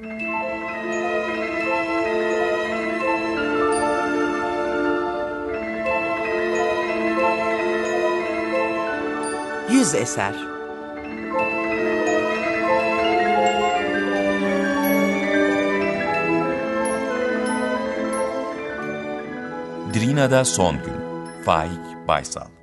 Yüz eser. Drina'da son gün. Faik Baysal.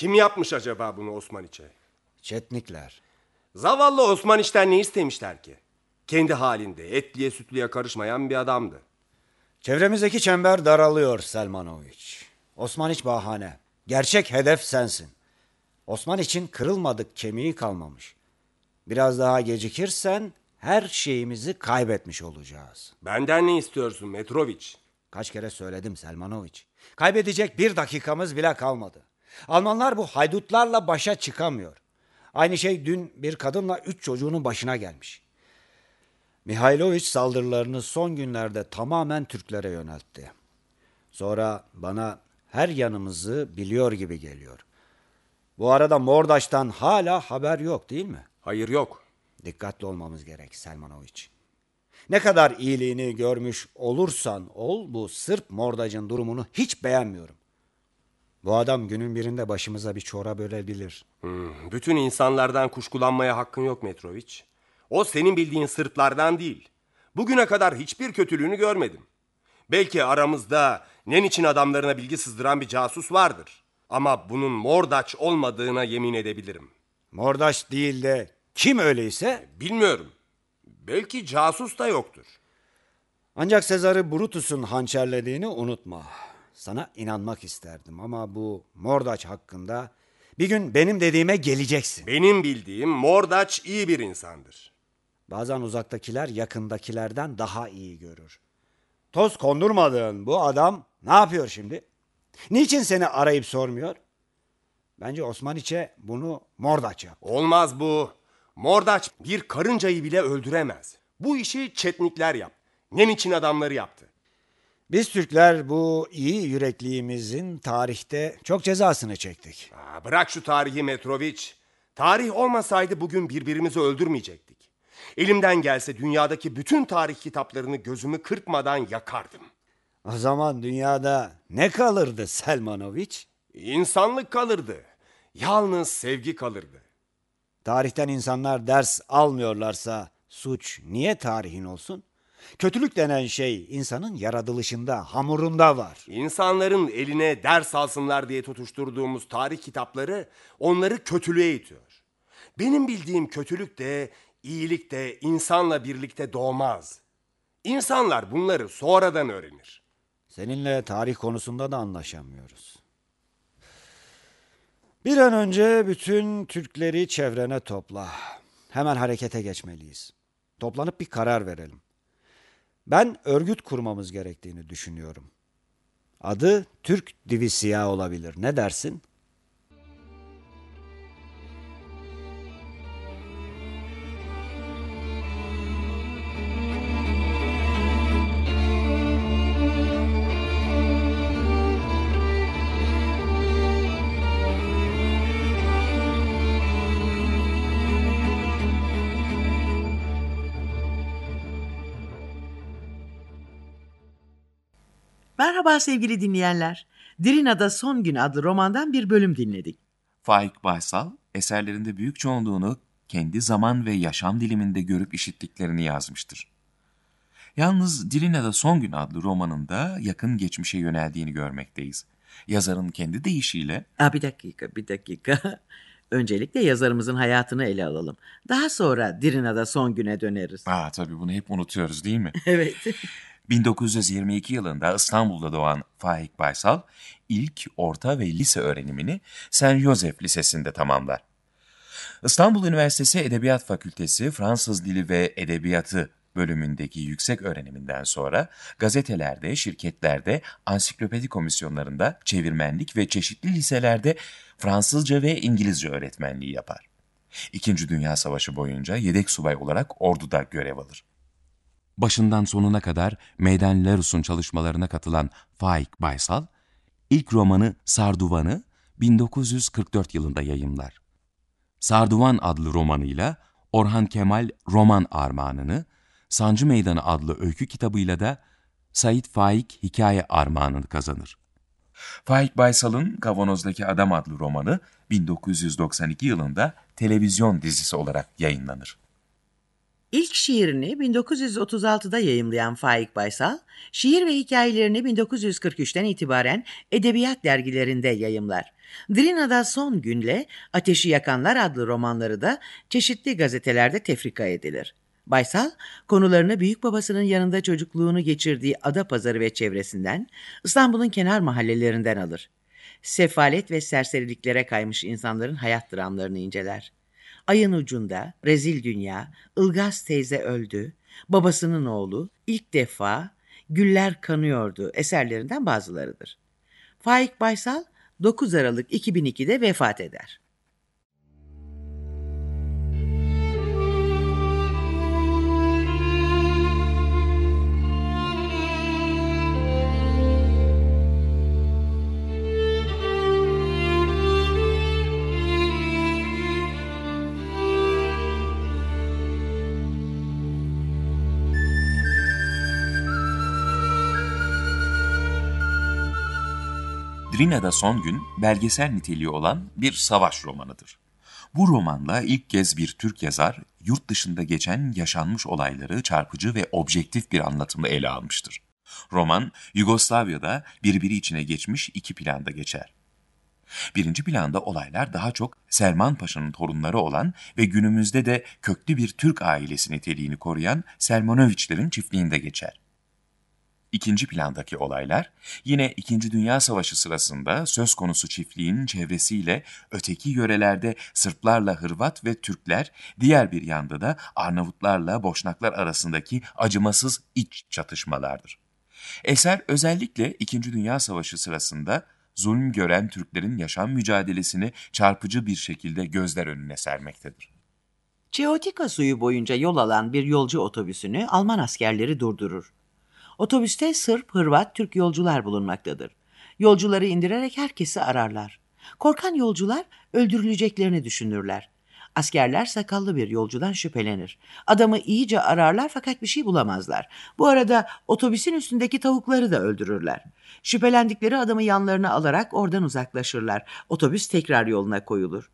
Kim yapmış acaba bunu Osman İç'e? Çetnikler. Zavallı Osman İç'ten ne istemişler ki? Kendi halinde etliye sütlüye karışmayan bir adamdı. Çevremizdeki çember daralıyor Selmanoviç. Osman hiç bahane. Gerçek hedef sensin. Osman için kırılmadık kemiği kalmamış. Biraz daha gecikirsen her şeyimizi kaybetmiş olacağız. Benden ne istiyorsun Metroviç? Kaç kere söyledim Selmanoviç. Kaybedecek bir dakikamız bile kalmadı. Almanlar bu haydutlarla başa çıkamıyor. Aynı şey dün bir kadınla üç çocuğunun başına gelmiş. Mihailoviç saldırılarını son günlerde tamamen Türklere yöneltti. Sonra bana her yanımızı biliyor gibi geliyor. Bu arada Mordaş'tan hala haber yok değil mi? Hayır yok. Dikkatli olmamız gerek Selmanoviç. Ne kadar iyiliğini görmüş olursan ol bu Sırp Mordaç'ın durumunu hiç beğenmiyorum. Bu adam günün birinde başımıza bir çorap ölebilir. Hmm, bütün insanlardan kuşkulanmaya hakkın yok Metroviç. O senin bildiğin Sırplardan değil. Bugüne kadar hiçbir kötülüğünü görmedim. Belki aramızda nen için adamlarına bilgi sızdıran bir casus vardır. Ama bunun Mordaç olmadığına yemin edebilirim. Mordaç değil de kim öyleyse? Bilmiyorum. Belki casus da yoktur. Ancak Sezar'ı Brutus'un hançerlediğini unutma. Sana inanmak isterdim ama bu Mordaç hakkında bir gün benim dediğime geleceksin. Benim bildiğim Mordaç iyi bir insandır. Bazen uzaktakiler yakındakilerden daha iyi görür. Toz kondurmadığın bu adam ne yapıyor şimdi? Niçin seni arayıp sormuyor? Bence Osman İç'e bunu Mordaç yap. Olmaz bu. Mordaç bir karıncayı bile öldüremez. Bu işi Çetnikler yap. Nen için adamları yaptı. Biz Türkler bu iyi yürekliğimizin tarihte çok cezasını çektik. Aa, bırak şu tarihi Metroviç. Tarih olmasaydı bugün birbirimizi öldürmeyecektik. Elimden gelse dünyadaki bütün tarih kitaplarını gözümü kırpmadan yakardım. O zaman dünyada ne kalırdı Selmanoviç? İnsanlık kalırdı. Yalnız sevgi kalırdı. Tarihten insanlar ders almıyorlarsa suç niye tarihin olsun? Kötülük denen şey insanın yaratılışında, hamurunda var. İnsanların eline ders alsınlar diye tutuşturduğumuz tarih kitapları onları kötülüğe itiyor. Benim bildiğim kötülük de iyilik de insanla birlikte doğmaz. İnsanlar bunları sonradan öğrenir. Seninle tarih konusunda da anlaşamıyoruz. Bir an önce bütün Türkleri çevrene topla. Hemen harekete geçmeliyiz. Toplanıp bir karar verelim. Ben örgüt kurmamız gerektiğini düşünüyorum. Adı Türk Divisiya olabilir. Ne dersin? Merhaba sevgili dinleyenler. Drina'da Son Gün adlı romandan bir bölüm dinledik. Faik Baysal, eserlerinde büyük çoğunluğunu kendi zaman ve yaşam diliminde görüp işittiklerini yazmıştır. Yalnız Drina'da Son Gün adlı romanında yakın geçmişe yöneldiğini görmekteyiz. Yazarın kendi deyişiyle... Aa, bir dakika, bir dakika. Öncelikle yazarımızın hayatını ele alalım. Daha sonra Drina'da Son Gün'e döneriz. Aa, tabii bunu hep unutuyoruz değil mi? Evet. 1922 yılında İstanbul'da doğan Faik Baysal, ilk, orta ve lise öğrenimini Saint Joseph Lisesi'nde tamamlar. İstanbul Üniversitesi Edebiyat Fakültesi Fransız Dili ve Edebiyatı bölümündeki yüksek öğreniminden sonra gazetelerde, şirketlerde, ansiklopedi komisyonlarında, çevirmenlik ve çeşitli liselerde Fransızca ve İngilizce öğretmenliği yapar. İkinci Dünya Savaşı boyunca yedek subay olarak orduda görev alır. Başından sonuna kadar Meydan Lerus'un çalışmalarına katılan Faik Baysal, ilk romanı Sarduvan'ı 1944 yılında yayımlar. Sarduvan adlı romanıyla Orhan Kemal Roman Armağanını, Sancı Meydanı adlı öykü kitabıyla da Said Faik Hikaye Armağanını kazanır. Faik Baysal'ın Kavanoz'daki Adam adlı romanı 1992 yılında televizyon dizisi olarak yayınlanır. İlk şiirini 1936'da yayımlayan Faik Baysal, şiir ve hikayelerini 1943'ten itibaren edebiyat dergilerinde yayımlar. Drina'da Son Günle Ateşi Yakanlar adlı romanları da çeşitli gazetelerde tefrika edilir. Baysal, konularını büyük babasının yanında çocukluğunu geçirdiği Adapazarı ve çevresinden, İstanbul'un kenar mahallelerinden alır. Sefalet ve serseriliklere kaymış insanların hayat dramlarını inceler. Ayın ucunda, Rezil Dünya, Ilgaz teyze öldü, babasının oğlu, ilk defa, Güller kanıyordu eserlerinden bazılarıdır. Faik Baysal 9 Aralık 2002'de vefat eder. Drina'da Son Gün belgesel niteliği olan bir savaş romanıdır. Bu romanla ilk kez bir Türk yazar yurt dışında geçen yaşanmış olayları çarpıcı ve objektif bir anlatımla ele almıştır. Roman, Yugoslavya'da birbiri içine geçmiş iki planda geçer. Birinci planda olaylar daha çok Selman Paşa'nın torunları olan ve günümüzde de köklü bir Türk ailesi niteliğini koruyan Selmanoviçlerin çiftliğinde geçer. İkinci plandaki olaylar yine İkinci Dünya Savaşı sırasında söz konusu çiftliğin çevresiyle öteki yörelerde Sırplarla Hırvat ve Türkler, diğer bir yanda da Arnavutlarla Boşnaklar arasındaki acımasız iç çatışmalardır. Eser özellikle İkinci Dünya Savaşı sırasında zulüm gören Türklerin yaşam mücadelesini çarpıcı bir şekilde gözler önüne sermektedir. Çeotika suyu boyunca yol alan bir yolcu otobüsünü Alman askerleri durdurur. Otobüste Sırp, Hırvat, Türk yolcular bulunmaktadır. Yolcuları indirerek herkesi ararlar. Korkan yolcular öldürüleceklerini düşünürler. Askerler sakallı bir yolcudan şüphelenir. Adamı iyice ararlar fakat bir şey bulamazlar. Bu arada otobüsün üstündeki tavukları da öldürürler. Şüphelendikleri adamı yanlarına alarak oradan uzaklaşırlar. Otobüs tekrar yoluna koyulur.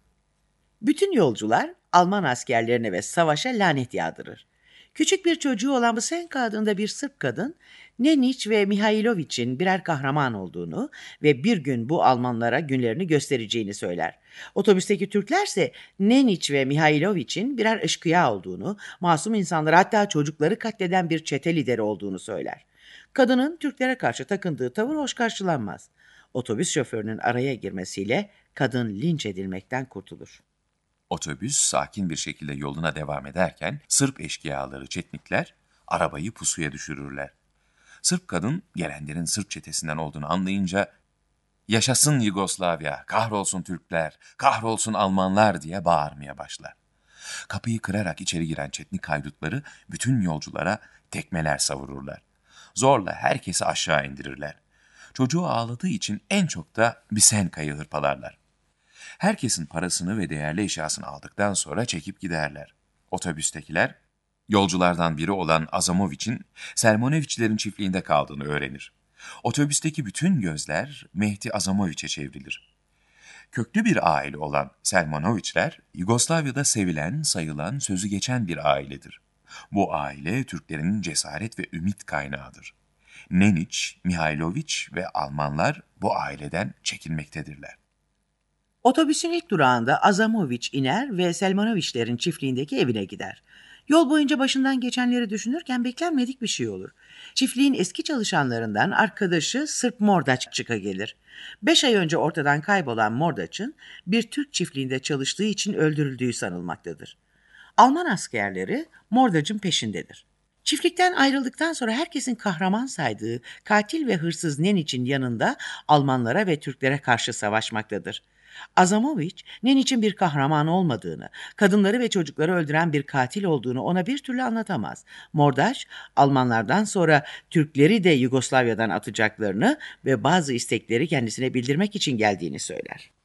Bütün yolcular Alman askerlerine ve savaşa lanet yağdırır. Küçük bir çocuğu olan bu Senka adında bir Sırp kadın, Neniç ve Mihailoviç'in birer kahraman olduğunu ve bir gün bu Almanlara günlerini göstereceğini söyler. Otobüsteki Türklerse Neniç ve Mihailoviç'in birer eşkıya olduğunu, masum insanları hatta çocukları katleden bir çete lideri olduğunu söyler. Kadının Türklere karşı takındığı tavır hoş karşılanmaz. Otobüs şoförünün araya girmesiyle kadın linç edilmekten kurtulur. Otobüs sakin bir şekilde yoluna devam ederken Sırp eşkıyaları Çetnikler arabayı pusuya düşürürler. Sırp kadın gelenlerin Sırp çetesinden olduğunu anlayınca yaşasın Yugoslavya, kahrolsun Türkler, kahrolsun Almanlar diye bağırmaya başlar. Kapıyı kırarak içeri giren Çetnik haydutları bütün yolculara tekmeler savururlar. Zorla herkesi aşağı indirirler. Çocuğu ağladığı için en çok da Bisenka'yı hırpalarlar. Herkesin parasını ve değerli eşyasını aldıktan sonra çekip giderler. Otobüstekiler, yolculardan biri olan Azamoviç'in Selmoneviçlerin çiftliğinde kaldığını öğrenir. Otobüsteki bütün gözler Mehdi Azamoviç'e çevrilir. Köklü bir aile olan Selmanoviçler, Yugoslavya'da sevilen, sayılan, sözü geçen bir ailedir. Bu aile Türklerin cesaret ve ümit kaynağıdır. Neniç, Mihailoviç ve Almanlar bu aileden çekinmektedirler. Otobüsün ilk durağında Azamoviç iner ve Selmanoviçlerin çiftliğindeki evine gider. Yol boyunca başından geçenleri düşünürken beklenmedik bir şey olur. Çiftliğin eski çalışanlarından arkadaşı Sırp Mordaç çıka gelir. Beş ay önce ortadan kaybolan Mordaç'ın bir Türk çiftliğinde çalıştığı için öldürüldüğü sanılmaktadır. Alman askerleri Mordaç'ın peşindedir. Çiftlikten ayrıldıktan sonra herkesin kahraman saydığı katil ve hırsız Neniç'in yanında Almanlara ve Türklere karşı savaşmaktadır. Azamoviç, Neniç'in bir kahraman olmadığını, kadınları ve çocukları öldüren bir katil olduğunu ona bir türlü anlatamaz. Mordaş, Almanlardan sonra Türkleri de Yugoslavya'dan atacaklarını ve bazı istekleri kendisine bildirmek için geldiğini söyler.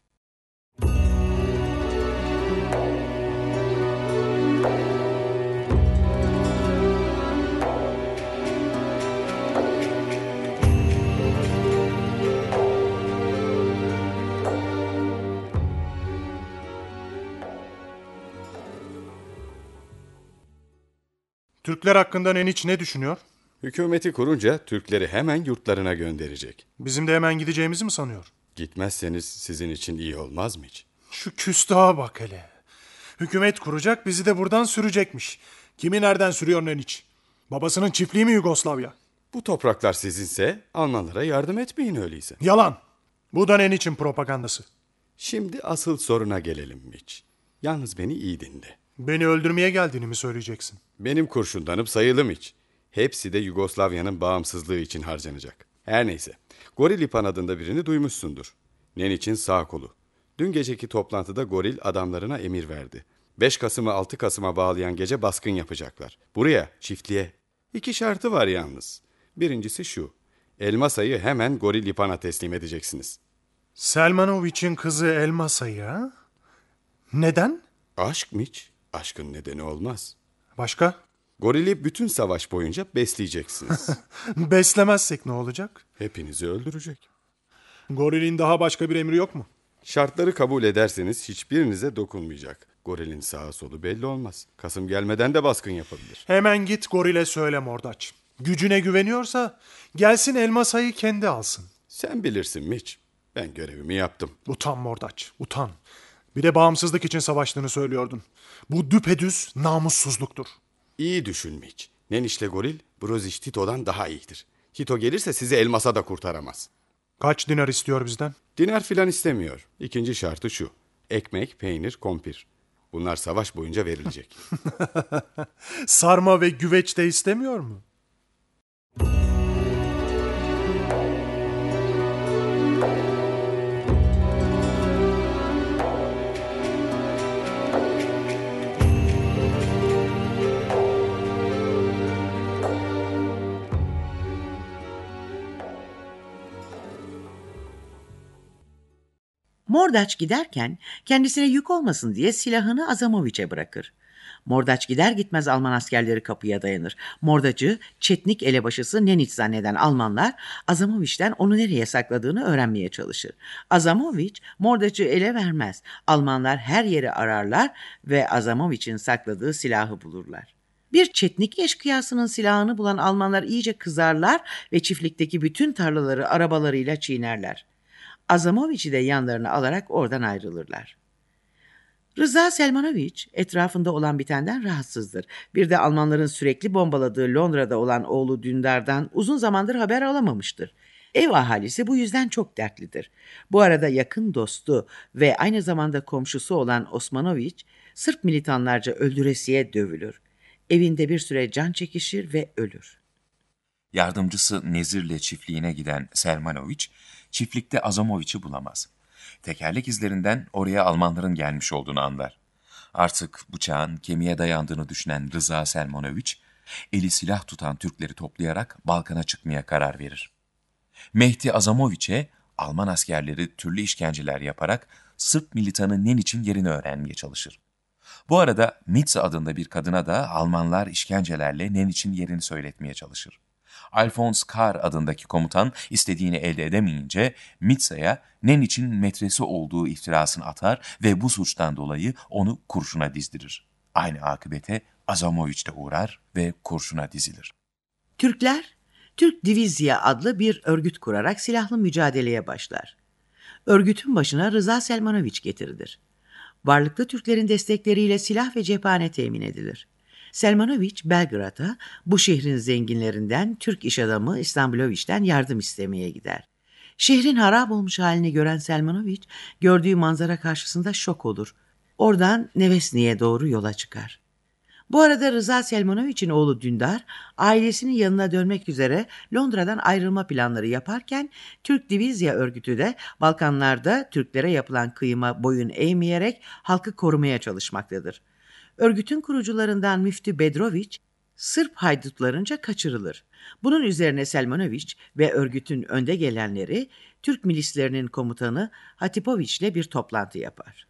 Türkler hakkında Neniç ne düşünüyor? Hükümeti kurunca Türkleri hemen yurtlarına gönderecek. Bizim de hemen gideceğimizi mi sanıyor? Gitmezseniz sizin için iyi olmaz mı hiç? Şu küstaha bak hele. Hükümet kuracak bizi de buradan sürecekmiş. Kimi nereden sürüyor Neniç? Babasının çiftliği mi Yugoslavya? Bu topraklar sizinse Almanlara yardım etmeyin öyleyse. Yalan. Bu da Neniç'in propagandası. Şimdi asıl soruna gelelim Miç. Yalnız beni iyi dinle. Beni öldürmeye geldiğini mi söyleyeceksin? Benim kurşundanıp sayılım hiç. Hepsi de Yugoslavya'nın bağımsızlığı için harcanacak. Her neyse. Goril İpan adında birini duymuşsundur. Neniç'in sağ kolu. Dün geceki toplantıda Goril adamlarına emir verdi. 5 Kasım'ı 6 Kasım'a bağlayan gece baskın yapacaklar. Buraya, çiftliğe. İki şartı var yalnız. Birincisi şu. Elmasa'yı hemen Goril İpan'a teslim edeceksiniz. Selmanoviç'in kızı Elmasa'yı ha? Neden? Aşk Miç, aşkın nedeni olmaz. Başka? Gorili bütün savaş boyunca besleyeceksiniz. Beslemezsek ne olacak? Hepinizi öldürecek. Gorilin daha başka bir emri yok mu? Şartları kabul ederseniz hiçbirinize dokunmayacak. Gorilin sağa solu belli olmaz. Kasım gelmeden de baskın yapabilir. Hemen git Goril'e söyle Mordaç. Gücüne güveniyorsa gelsin Elmasa'yı kendi alsın. Sen bilirsin Miç. Ben görevimi yaptım. Utan Mordaç, utan. Bir de bağımsızlık için savaştığını söylüyordun. Bu düpedüz namussuzluktur. İyi düşün Miç. Nenişle Goril, Broziş Tito'dan daha iyidir. Tito gelirse sizi elmasa da kurtaramaz. Kaç dinar istiyor bizden? Dinar filan istemiyor. İkinci şartı şu. Ekmek, peynir, kompir. Bunlar savaş boyunca verilecek. Sarma ve güveç de istemiyor mu? Mordaç giderken kendisine yük olmasın diye silahını Azamoviç'e bırakır. Mordaç gider gitmez Alman askerleri kapıya dayanır. Mordacı, Çetnik elebaşısı Neniç zanneden Almanlar Azamoviç'ten onu nereye sakladığını öğrenmeye çalışır. Azamoviç, Mordaç'ı ele vermez. Almanlar her yeri ararlar ve Azamoviç'in sakladığı silahı bulurlar. Bir çetnik eşkıyasının silahını bulan Almanlar iyice kızarlar ve çiftlikteki bütün tarlaları arabalarıyla çiğnerler. Azamoviç'i de yanlarına alarak oradan ayrılırlar. Rıza Selmanoviç etrafında olan bitenden rahatsızdır. Bir de Almanların sürekli bombaladığı Londra'da olan oğlu Dündar'dan uzun zamandır haber alamamıştır. Ev ahalisi bu yüzden çok dertlidir. Bu arada yakın dostu ve aynı zamanda komşusu olan Osmanoviç, Sırp militanlarca öldüresiye dövülür. Evinde bir süre can çekişir ve ölür. Yardımcısı Nezir'le çiftliğine giden Selmanoviç, çiftlikte Azamoviç'i bulamaz. Tekerlek izlerinden oraya Almanların gelmiş olduğunu anlar. Artık bıçağın kemiğe dayandığını düşünen Rıza Selmanoviç, eli silah tutan Türkleri toplayarak Balkan'a çıkmaya karar verir. Mehdi Azamoviç'e Alman askerleri türlü işkenceler yaparak Sırp militanı Neniç'in yerini öğrenmeye çalışır. Bu arada Mitsa adında bir kadına da Almanlar işkencelerle Neniç'in yerini söyletmeye çalışır. Alphonse Carr adındaki komutan istediğini elde edemeyince Mitsa'ya Neniç'in metresi olduğu iftirasını atar ve bu suçtan dolayı onu kurşuna dizdirir. Aynı akıbete Azamoviç de uğrar ve kurşuna dizilir. Türkler, Türk Divizya adlı bir örgüt kurarak silahlı mücadeleye başlar. Örgütün başına Rıza Selmanoviç getirilir. Varlıklı Türklerin destekleriyle silah ve cephane temin edilir. Selmanoviç Belgrad'a bu şehrin zenginlerinden Türk iş adamı İstanbuloviç'ten yardım istemeye gider. Şehrin harap olmuş halini gören Selmanoviç gördüğü manzara karşısında şok olur. Oradan Nevesni'ye doğru yola çıkar. Bu arada Rıza Selmanoviç'in oğlu Dündar ailesinin yanına dönmek üzere Londra'dan ayrılma planları yaparken Türk Divizya örgütü de Balkanlarda Türklere yapılan kıyıma boyun eğmeyerek halkı korumaya çalışmaktadır. Örgütün kurucularından Müftü Bedroviç Sırp haydutlarınca kaçırılır. Bunun üzerine Selmanoviç ve örgütün önde gelenleri Türk milislerinin komutanı Hatipoviç ile bir toplantı yapar.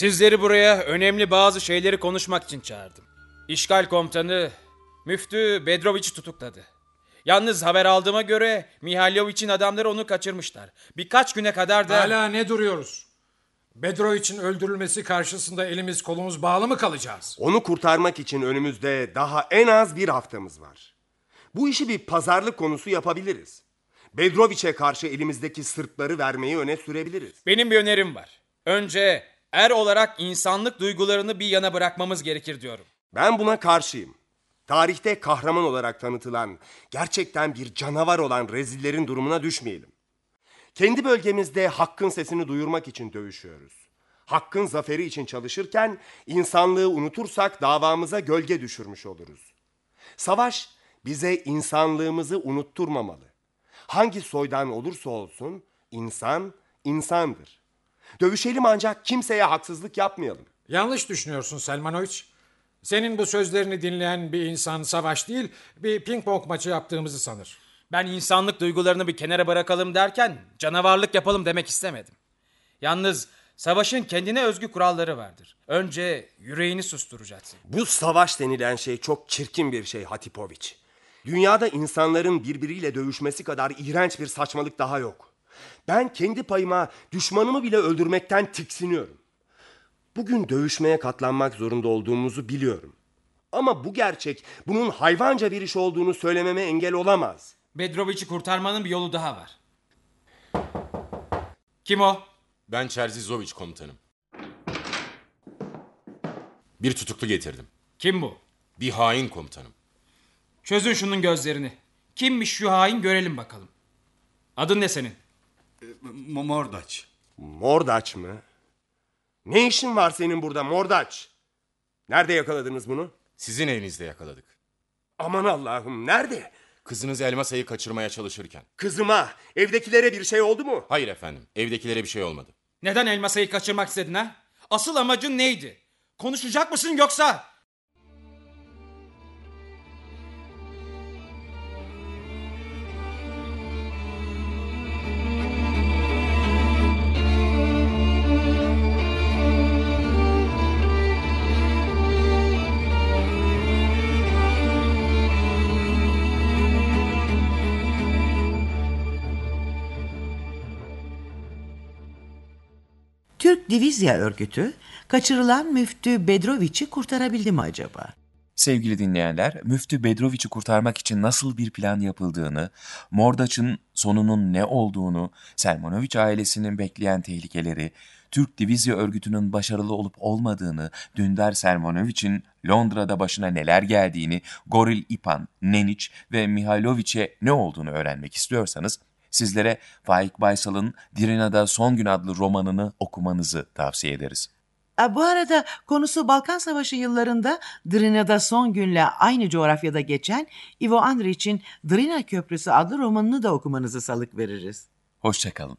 Sizleri buraya önemli bazı şeyleri konuşmak için çağırdım. İşgal komutanı Müftü Bedroviç'i tutukladı. Yalnız haber aldığıma göre Mihailovic'in adamları onu kaçırmışlar. Birkaç güne kadar da... Hala ne duruyoruz? Bedroviç'in öldürülmesi karşısında elimiz kolumuz bağlı mı kalacağız? Onu kurtarmak için önümüzde daha en az bir haftamız var. Bu işi bir pazarlık konusu yapabiliriz. Bedroviç'e karşı elimizdeki sırtları vermeyi öne sürebiliriz. Benim bir önerim var. Önce er olarak insanlık duygularını bir yana bırakmamız gerekir diyorum. Ben buna karşıyım. Tarihte kahraman olarak tanıtılan, gerçekten bir canavar olan rezillerin durumuna düşmeyelim. Kendi bölgemizde hakkın sesini duyurmak için dövüşüyoruz. Hakkın zaferi için çalışırken insanlığı unutursak davamıza gölge düşürmüş oluruz. Savaş bize insanlığımızı unutturmamalı. Hangi soydan olursa olsun insan insandır. Dövüşelim ancak kimseye haksızlık yapmayalım. Yanlış düşünüyorsun Selmanoviç. Senin bu sözlerini dinleyen bir insan savaş değil, bir ping pong maçı yaptığımızı sanır. Ben insanlık duygularını bir kenara bırakalım derken canavarlık yapalım demek istemedim. Yalnız savaşın kendine özgü kuralları vardır. Önce yüreğini susturacaksın. Bu savaş denilen şey çok çirkin bir şey Hatipoviç. Dünyada insanların birbiriyle dövüşmesi kadar iğrenç bir saçmalık daha yok. Ben kendi payıma düşmanımı bile öldürmekten tiksiniyorum. Bugün dövüşmeye katlanmak zorunda olduğumuzu biliyorum. Ama bu gerçek bunun hayvanca bir iş olduğunu söylememe engel olamaz. Bedroviç'i kurtarmanın bir yolu daha var. Kim o? Ben Çerzizoviç komutanım. Bir tutuklu getirdim. Kim bu? Bir hain komutanım. Çözün şunun gözlerini. Kimmiş şu hain görelim bakalım. Adın ne senin? Mordaç. Mordaç mı? Ne işin var senin burada Mordaç? Nerede yakaladınız bunu? Sizin elinizde yakaladık. Aman Allah'ım nerede? Kızınız Elmasa'yı kaçırmaya çalışırken. Kızıma, evdekilere bir şey oldu mu? Hayır efendim, evdekilere bir şey olmadı. Neden elmasayı kaçırmak istedin ha? Asıl amacın neydi? Konuşacak mısın yoksa? Divizya Örgütü kaçırılan Müftü Bedroviç'i kurtarabildi mi acaba? Sevgili dinleyenler, Müftü Bedroviç'i kurtarmak için nasıl bir plan yapıldığını, Mordaç'ın sonunun ne olduğunu, Selmanoviç ailesinin bekleyen tehlikeleri, Türk Divizya Örgütü'nün başarılı olup olmadığını, Dündar Selmanoviç'in Londra'da başına neler geldiğini, Goril İpan, Neniç ve Mihailoviç'e ne olduğunu öğrenmek istiyorsanız, sizlere Faik Baysal'ın Dirina'da Son Gün adlı romanını okumanızı tavsiye ederiz. Bu arada konusu Balkan Savaşı yıllarında Drina'da son günle aynı coğrafyada geçen Ivo Andrić'in Drina Köprüsü adlı romanını da okumanızı salık veririz. Hoşçakalın.